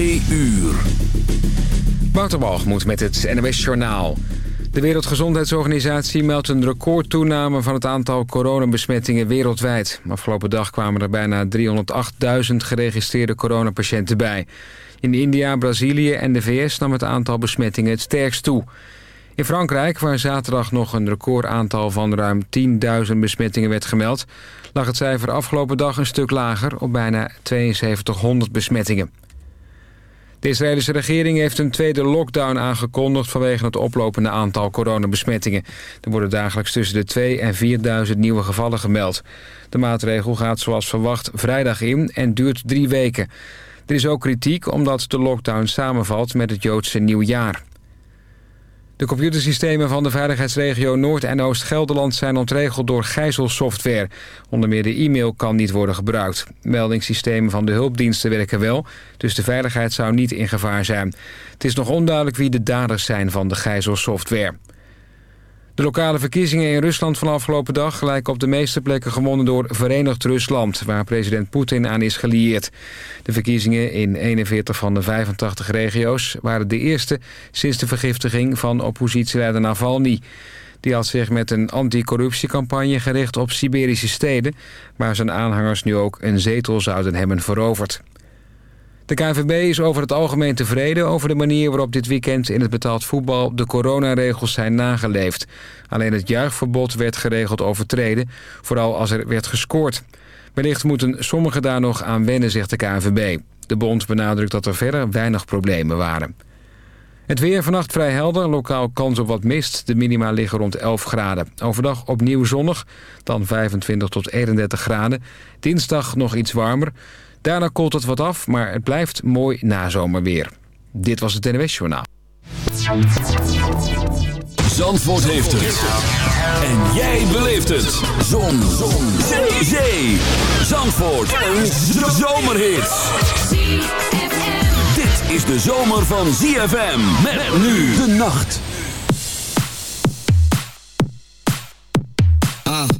Twee uur. Met het NWS Journaal. De Wereldgezondheidsorganisatie meldt een recordtoename van het aantal coronabesmettingen wereldwijd. Afgelopen dag kwamen er bijna 308.000 geregistreerde coronapatiënten bij. In India, Brazilië en de VS nam het aantal besmettingen het sterkst toe. In Frankrijk, waar zaterdag nog een recordaantal van ruim 10.000 besmettingen werd gemeld... lag het cijfer afgelopen dag een stuk lager op bijna 7200 besmettingen. De Israëlische regering heeft een tweede lockdown aangekondigd... vanwege het oplopende aantal coronabesmettingen. Er worden dagelijks tussen de 2 en 4000 nieuwe gevallen gemeld. De maatregel gaat zoals verwacht vrijdag in en duurt drie weken. Er is ook kritiek omdat de lockdown samenvalt met het Joodse nieuwjaar. De computersystemen van de veiligheidsregio Noord- en Oost-Gelderland zijn ontregeld door gijzelsoftware. Onder meer de e-mail kan niet worden gebruikt. Meldingssystemen van de hulpdiensten werken wel, dus de veiligheid zou niet in gevaar zijn. Het is nog onduidelijk wie de daders zijn van de gijzelsoftware. De lokale verkiezingen in Rusland van afgelopen dag lijken op de meeste plekken gewonnen door Verenigd Rusland, waar president Poetin aan is gelieerd. De verkiezingen in 41 van de 85 regio's waren de eerste sinds de vergiftiging van oppositieleider Navalny. Die had zich met een anticorruptiecampagne gericht op Siberische steden... waar zijn aanhangers nu ook een zetel zouden hebben veroverd. De KNVB is over het algemeen tevreden over de manier waarop dit weekend in het betaald voetbal de coronaregels zijn nageleefd. Alleen het juichverbod werd geregeld overtreden, vooral als er werd gescoord. Wellicht moeten sommigen daar nog aan wennen, zegt de KNVB. De bond benadrukt dat er verder weinig problemen waren. Het weer vannacht vrij helder, lokaal kans op wat mist. De minima liggen rond 11 graden. Overdag opnieuw zonnig, dan 25 tot 31 graden. Dinsdag nog iets warmer. Daarna koelt het wat af, maar het blijft mooi nazomerweer. Dit was het NWS Journaal. Zandvoort heeft het. En jij beleeft het. Zon. Zon. Zee. Zee. Zandvoort. Een zomerhit. Dit is de zomer van ZFM. Met nu de nacht. Ah.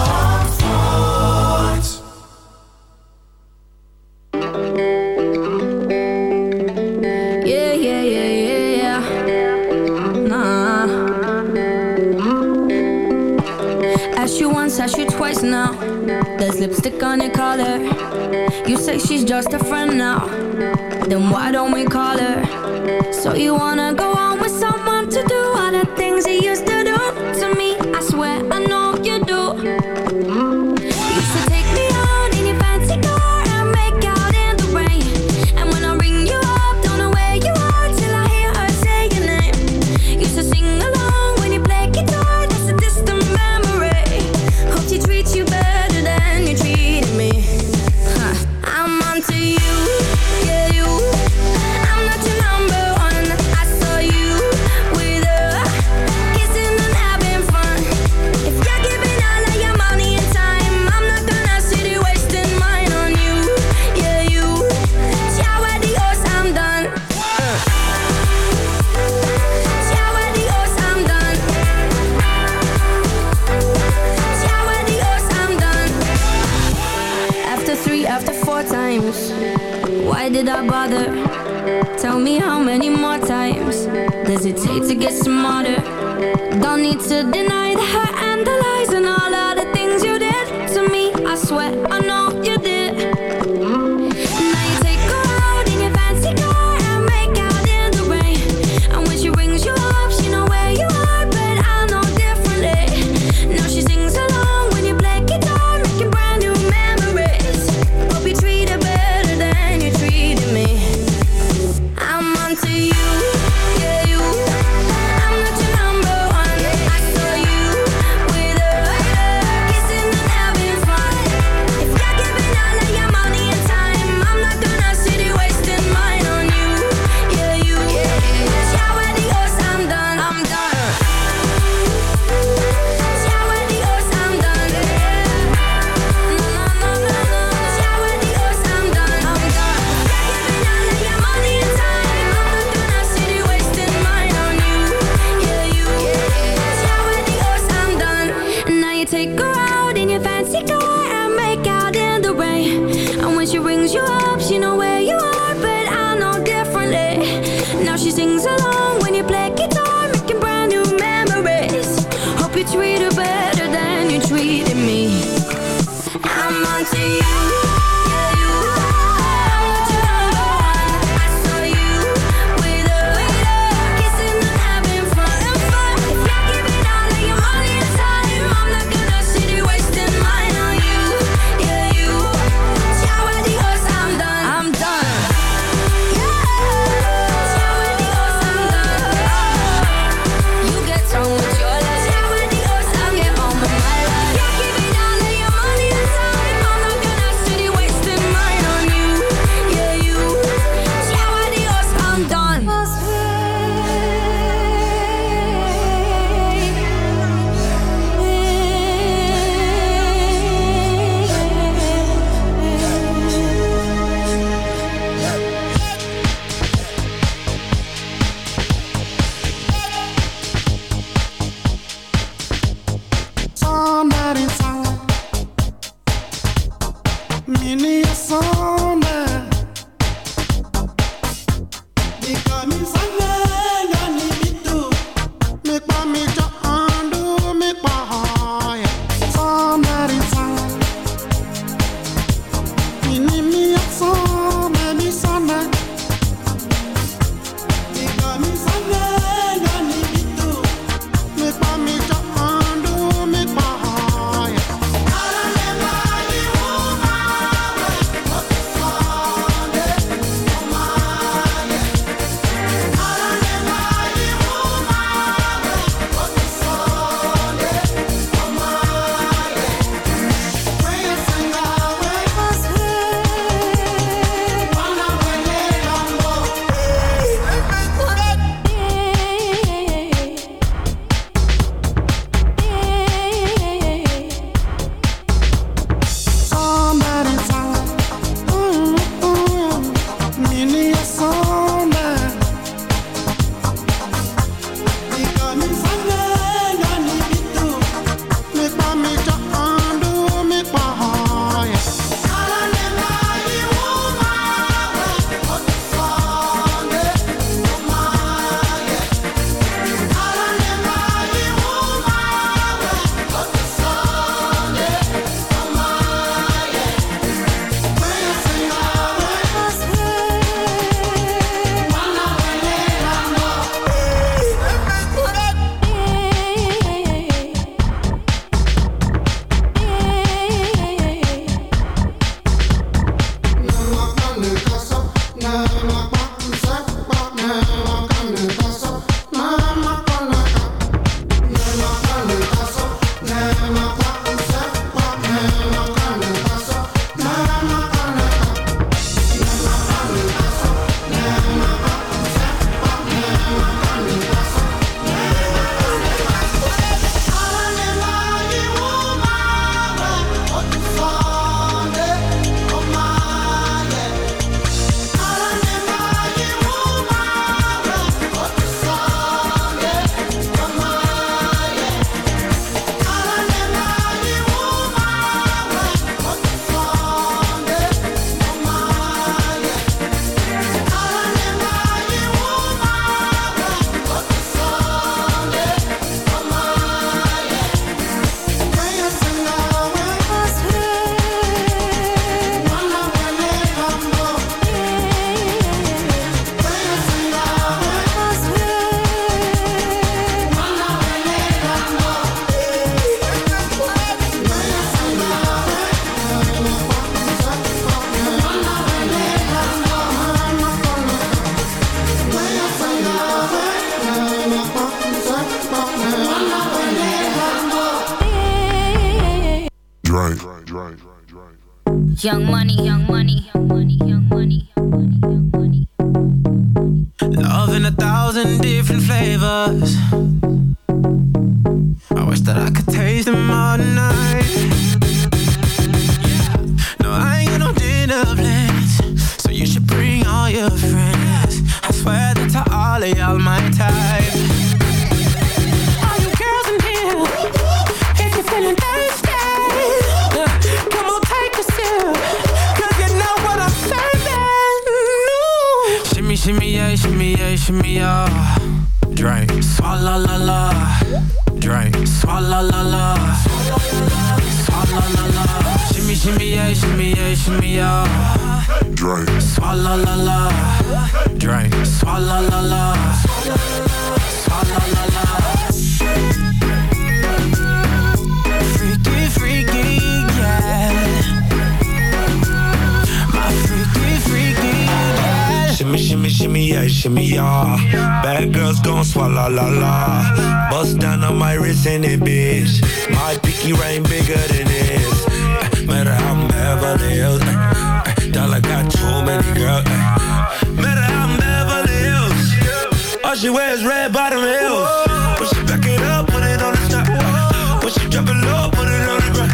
Shimmy, yeah, shimmy, yeah. Bad girls gon' swallow la la. Bust down on my wrist in it, bitch. My pinky ring bigger than this. Uh, matter how I'm Beverly Hills. Uh, uh, dollar got too many girls. Uh, matter how I'm Beverly Hills. All she wears red bottom heels. When she back it up, put it on the top. Uh, when she drop it low, put it on the ground.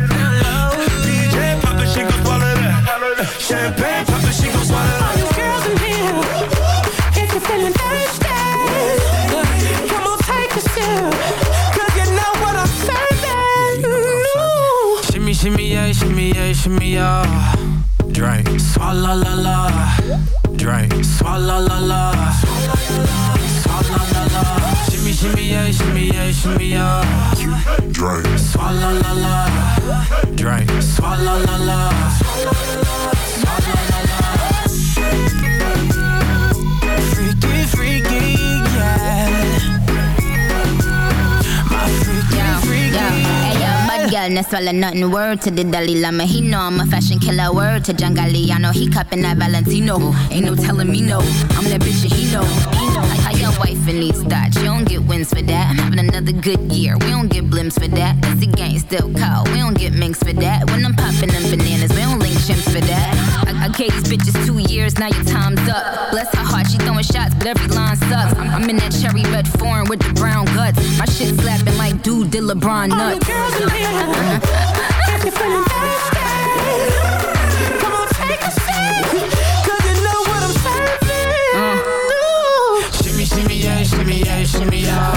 DJ pop it, she gon' swallow that. Champagne yeah, shimmy, yeah. Drink, swalla la la Drink, swalla la la Swalla la la Shimmy, shimmy, yeah, shimmy, yeah, shimmy, yeah. Drink, swalla la la Drink, swalla la la no swallow nothing. Word to the Dalai Lama, he know I'm a fashion killer. Word to John Galliano, he cupping that Valentino. Ain't no telling me no, I'm that bitch and he know. Know. Like how your wife in these thoughts, you don't get wins for that. I'm having another good year, we don't get blimps for that. That's the gang still call, we don't get minks for that. When I'm popping them bananas, we don't link chimps for that. I, I gave these bitches two years, now your time's up. Bless her heart, she throwing shots, but every line sucks. I'm, I'm in that cherry red foreign with the brown guts. My shit slapping like dude did LeBron All nuts. the girls in here, if you're feeling thirsty, come on, take a sip. Cause you know what I'm serving. Uh. Ooh. Shimmy, shimmy, yeah, shimmy, yeah, shimmy, yeah.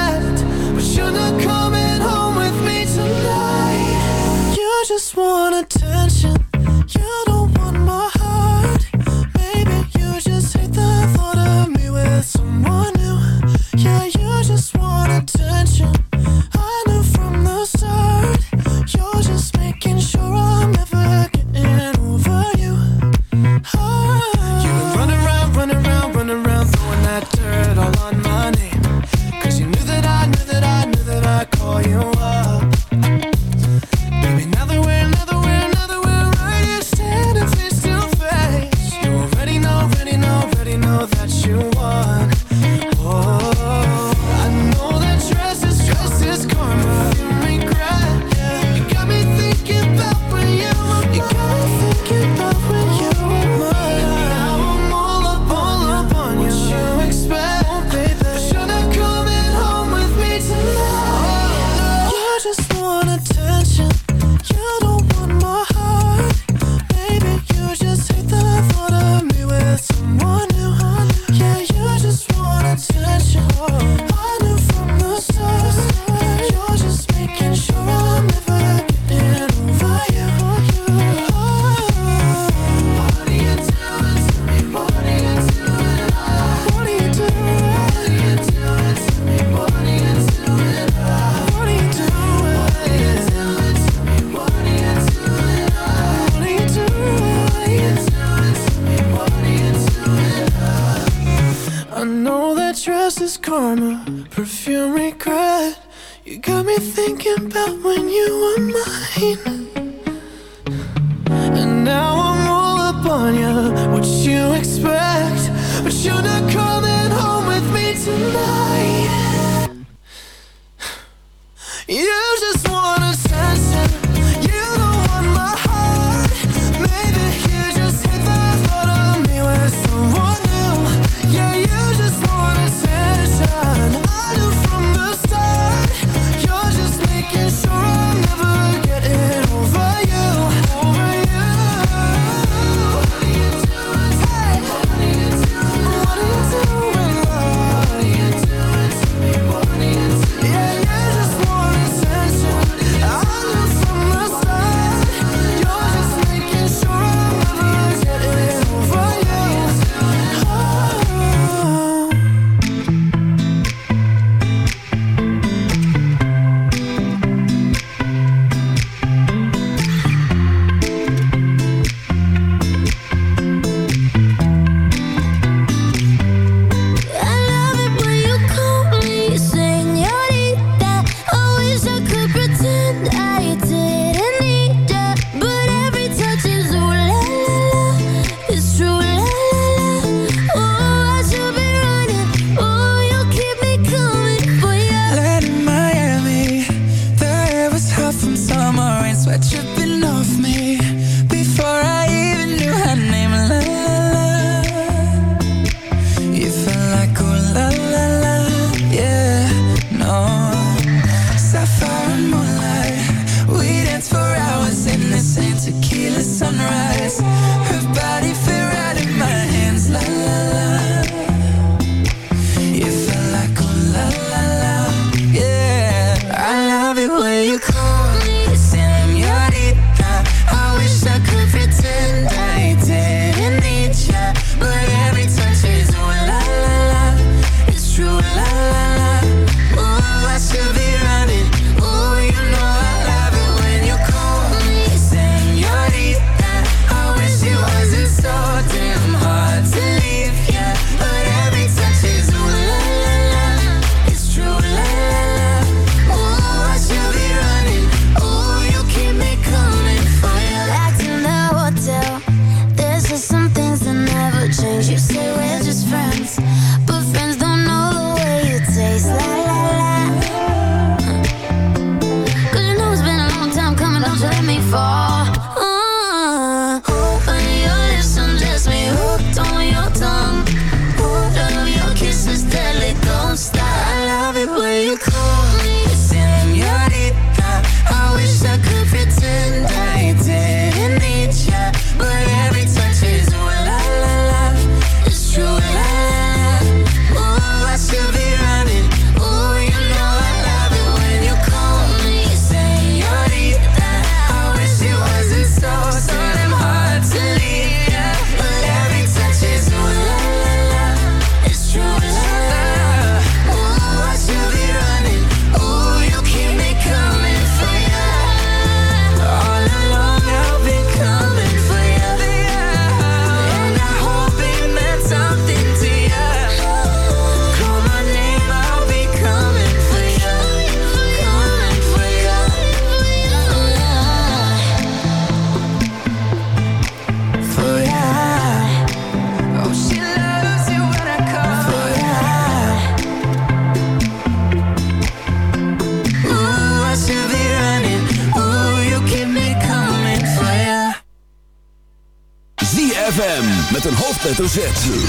Hoofdletter Z.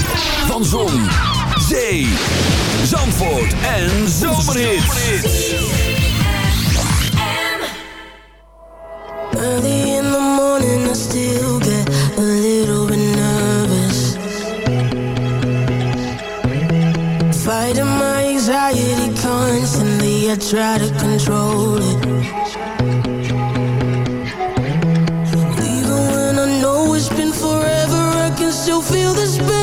still feel the pain